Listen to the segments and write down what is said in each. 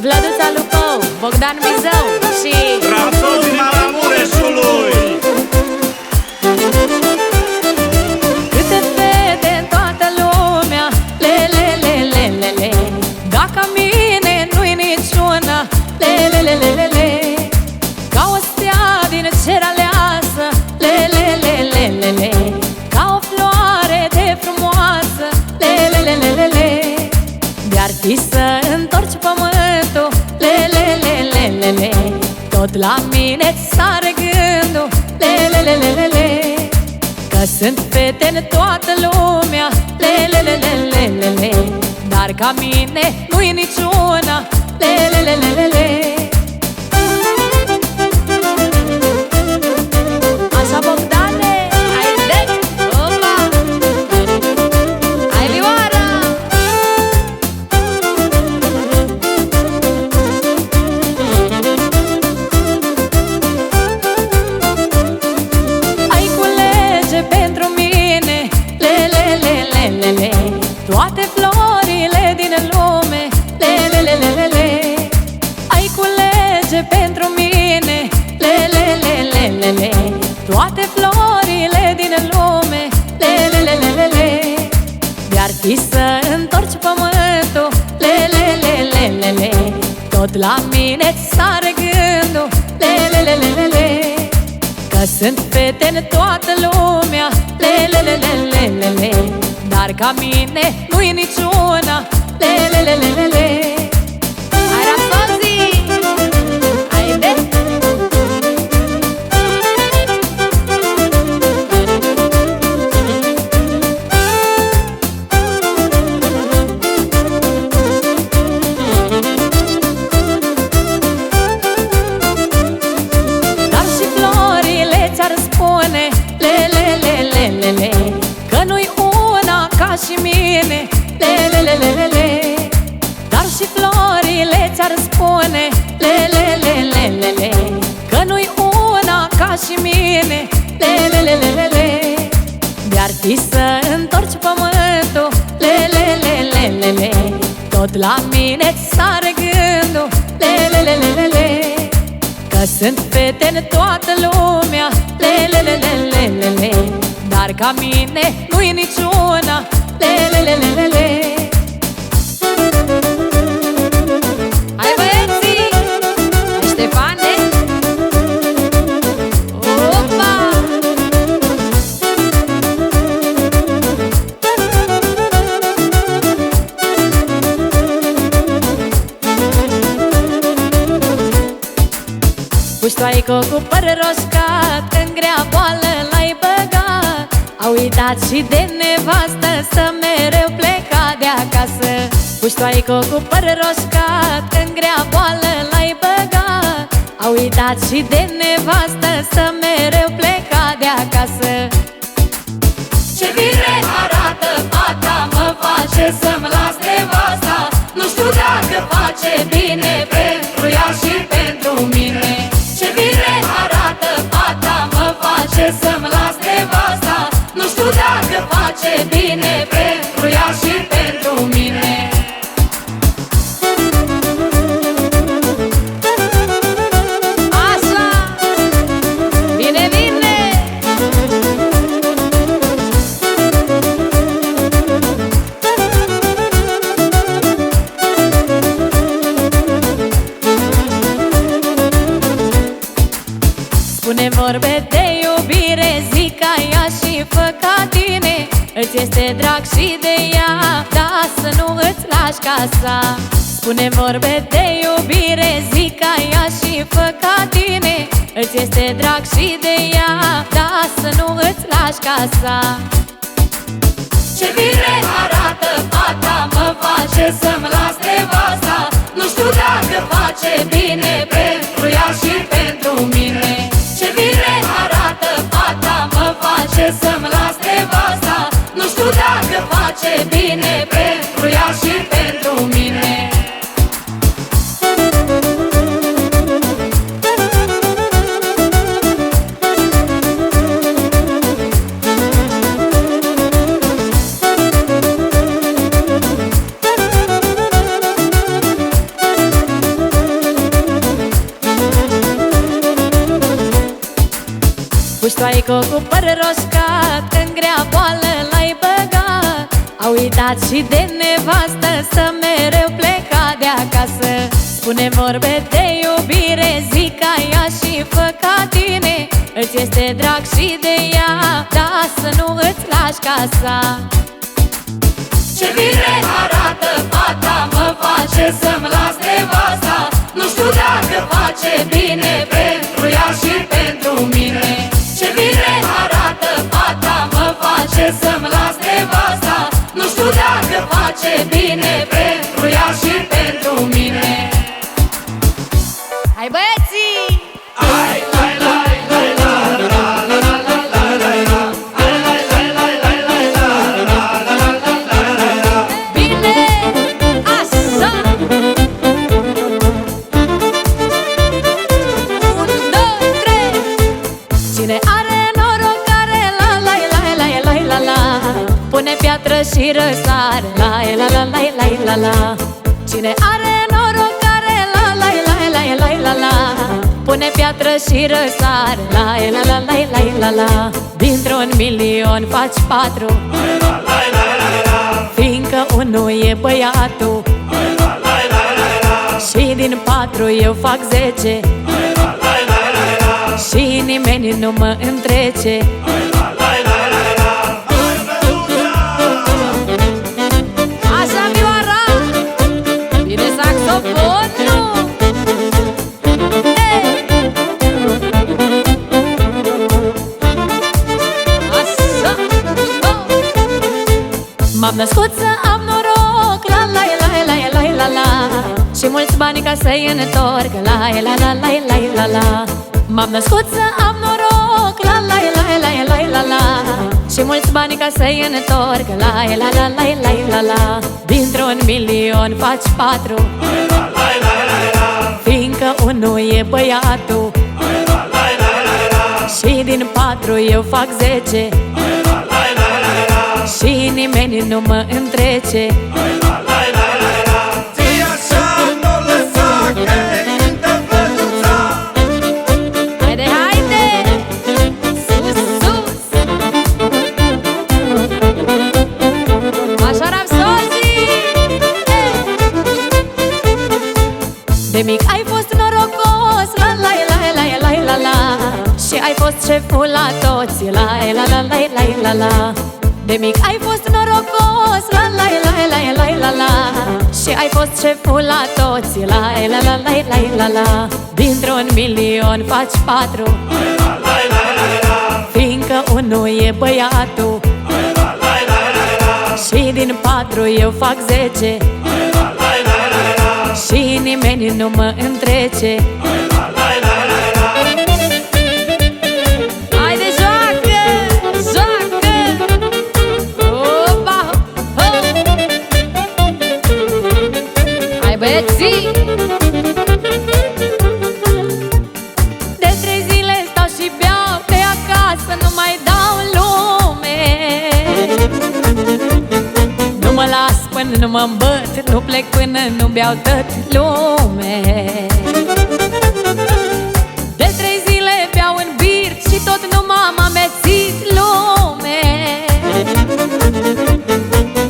Vlăduța Lupău, Bogdan Mizău și Rapsozii Maramureșului Câte fete în toată lumea Le, le, le, le, le, le Dacă mine nu-i niciuna Le, le, le, le, le, le Ca o stea din cer aleasă Le, le, le, le, le, le Ca o floare de frumoasă Le, le, le, le, le, le De-ar fi Tot la mine sare gândul Le, le, le, le, le, le Că sunt fete în toată lumea Le, le, le, le, le, le, le Dar ca mine nu-i niciuna Le, le, le, le, le, le la mine sare gândul Le, le, le, le, le, le Că sunt fete în toată lumea Le, le, le, le, le, le, le Dar ca mine nu-i niciuna Le, le, le, le, le, le și mine Le, le, le, le, le, le De-ar fi să întorci pământul Le, le, le, le, le, le Tot la mine sare gândul Le, le, le, le, le, le Că sunt fete în toată lumea Le, le, le, le, le, le, le Dar ca mine nu-i niciuna Le, le, le, le, le, le Puștoaică cu păr roșcat În grea boală l-ai băgat. A uitat și de nevastă Să mereu pleca de acasă. Puștoaică cu păr roșcat În grea boală l-ai băgat. A uitat și de nevastă Să mereu pleca de acasă. Ce bine arată fata Mă face să-mi las nevasta. Nu știu dacă face bine Mă face să-mi las nevasta. Nu știu dacă face bine Pentru ea și pentru ea, da să nu îți lași casa. Spune vorbe de iubire, zic ca ea și fă ca tine. Îți este drag și de ea, da să nu îți lași casa. Ce bine arată fata Mă face să-mi las nevasta. Nu știu dacă face bine Pentru ea și pentru mine. Ce bine arată fata Mă face să-mi las nevasta. Nu știu dacă face bine Pentru uitat și de nevastă Să mereu pleca de acasă. Spune vorbe de iubire Zic ca ea și fă ca tine. Îți este drag și de ea Dar să nu îți lași casa. Ce bine arată fata Mă face să-mi las nevasta. Nu știu dacă face bine Pentru ea și pentru mine. Ce bine arată fata Mă face să-mi las nevasta Nu știu dacă face bine Pune piatră și răsare la la la la la la la Cine are noroc care la la la la la la la Pune piatră și răsare la la la la la la la Dintr-un milion faci patru Fiindcă unul e băiatul Și din patru eu fac zece Și nimeni nu mă întrece M-am născut să am noroc La la la la la la la Și mulți bani ca să-i întorc La la la la la la la M-am născut să am noroc La la la la la la la Și mulți bani ca să-i întorc La la la la la la la Dintr-un milion faci patru Fiindcă unul e băiatul Și din patru eu fac zece și nimeni nu mă întrece Ție așa nu lăsa că te văduța Haide, haide! Sus, sus! Așa rapsozii! De mic ai fost norocos La la la la la la la Și ai fost șeful la toți La la la la la la la De mic ai fost norocos La la la la la la la Și ai fost șeful la toți La la la la la la la Dintr-un milion faci patru Fiindcă unul e băiatul Și din patru eu fac zece Și nimeni nu mă întrece Haide, beau tot lume. De trei zile beau în birt Și tot nu m-am amețit lume.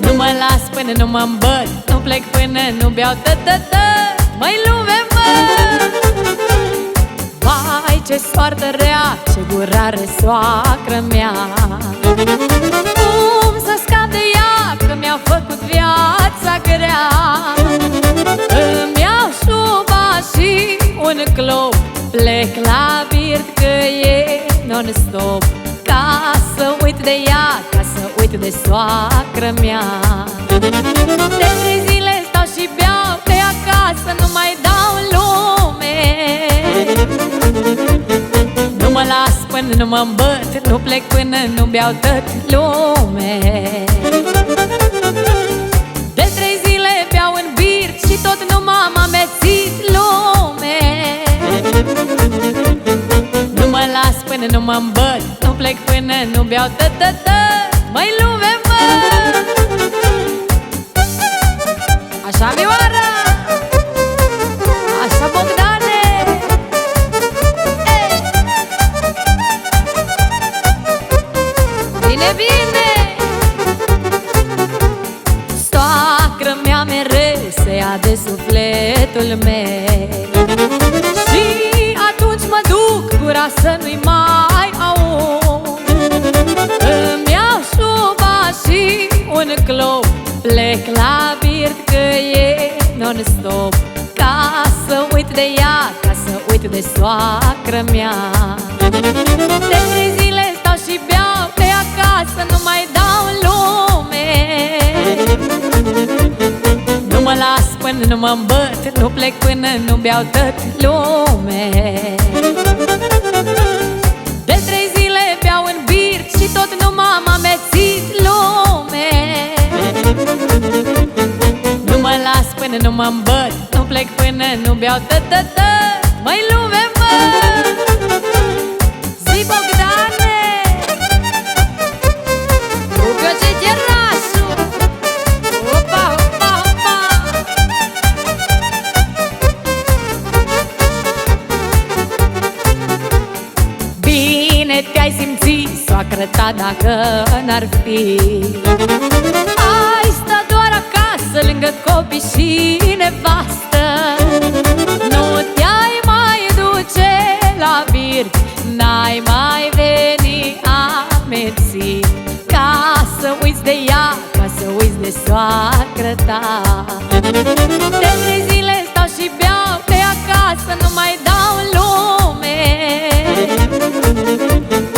Nu mă las până nu mă îmbăt Nu plec până nu beau tă tă tă Măi lume mă. Vai ce soartă rea Ce gurare soacră mea. Cum să scap de ea Că mi-a făcut viața grea un clop Plec la birt că e non-stop. Ca să uit de ea Ca să uit de soacră mea. De trei zile stau și beau Pe acasă nu mai dau lume. Nu mă las până nu mă îmbăt Nu plec până nu beau tot lume. De trei zile beau în birt Și tot nu m-am amețit până nu mă îmbăt Nu plec până nu beau tătătă Măi lume, mă! Așa, Vioara! Așa, Bogdane! Hey! Bine, bine! Soacră mea mereu se ia de sufletul meu gura să nu-i mai au Îmi iau șuba și un clop Plec la birt că e non-stop. Ca să uit de ea, ca să uit de soacră mea. De trei zile stau și beau pe acasă Nu mai dau lume. Nu mă las până nu mă îmbăt Nu plec până nu beau tot lume tot nu m-am amețit lume Nu mă las până nu mă îmbăt Nu plec până nu beau tot, tot, tot Măi lume, mă! Zi soacră ta, dacă n-ar fi. Ai sta doar acasă, lângă copii și nevastă. Nu te-ai mai duce la birt N-ai mai veni amețit. Ca să uiți de ea, ca să uiți de soacră ta. De trei zile stau și beau pe acasă, nu mai dau lume. Nu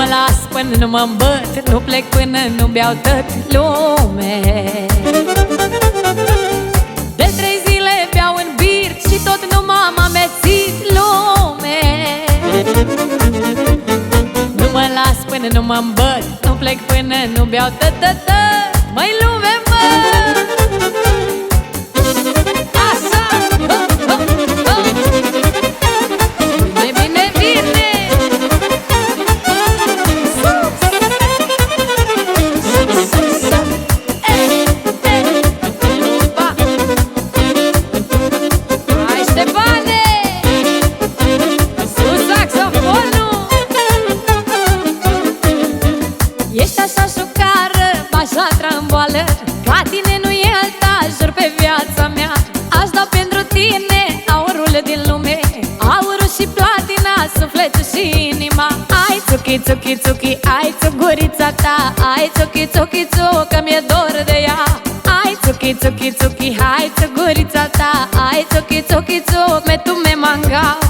mă las până nu mă îmbăt Nu plec până nu beau tot lume. De trei zile beau în birt Și tot nu m-am amețit lume. Nu mă las până nu mă îmbăt Nu plec până nu beau tot, tot, tot. Măi lume, mă! Așa tramboală Ca tine nu e alta, jur pe viața mea. Aș da pentru tine aurul din lume Aurul și platina, sufletul și inima. Ai țuchi, țuchi, țuchi, ai țugurița ta Ai țuchi, țuchi, țuchi, că mi-e dor de ea. Ai țuchi, țuchi, țuchi, hai țugurița ta Ai țuchi, țuchi, țuchi, me tu me mangau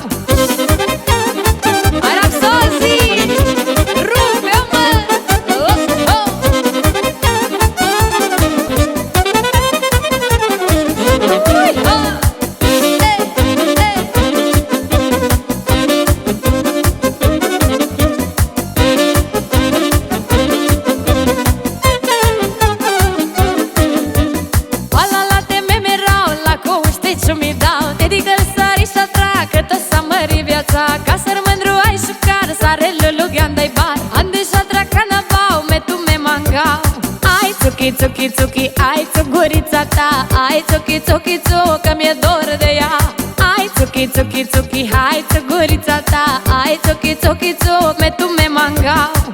viața Ca să mândru ai șucar, sare lulugian dai bar Ande și atrag canabau, me tu me mangau Ai țuchi, țuchi, țuchi, ai țugurița ta. Ai țuchi, țuchi, țuchi, că mi-e dor de ea. Ai țuchi, țuchi, țuchi, hai țugurița ta. Ai țuchi, țuchi, țuchi, me tu me mangau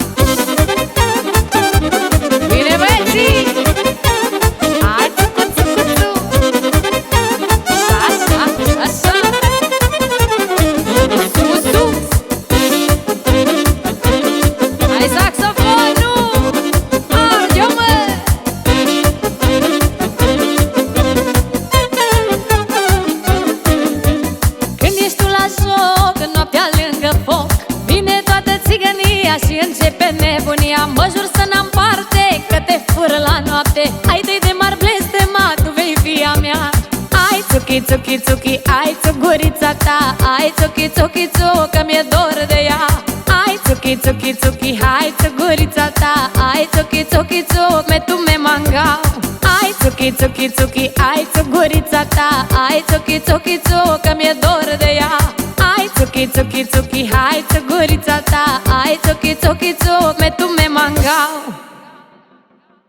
țuchi, țuchi, țuchi, ai țugurița ta Ai țuchi, țuchi, țuchi, că mi-e dor de ea Ai țuchi, țuchi, țuchi, hai țugurița ta Ai țuchi, țuchi, țuchi, me tu me mangau Ai țuchi, țuchi, țuchi, ai țugurița ta Ai țuchi, țuchi, țuchi, că mi-e dor de ea Ai țuchi, țuchi, țuchi, hai țugurița ta Ai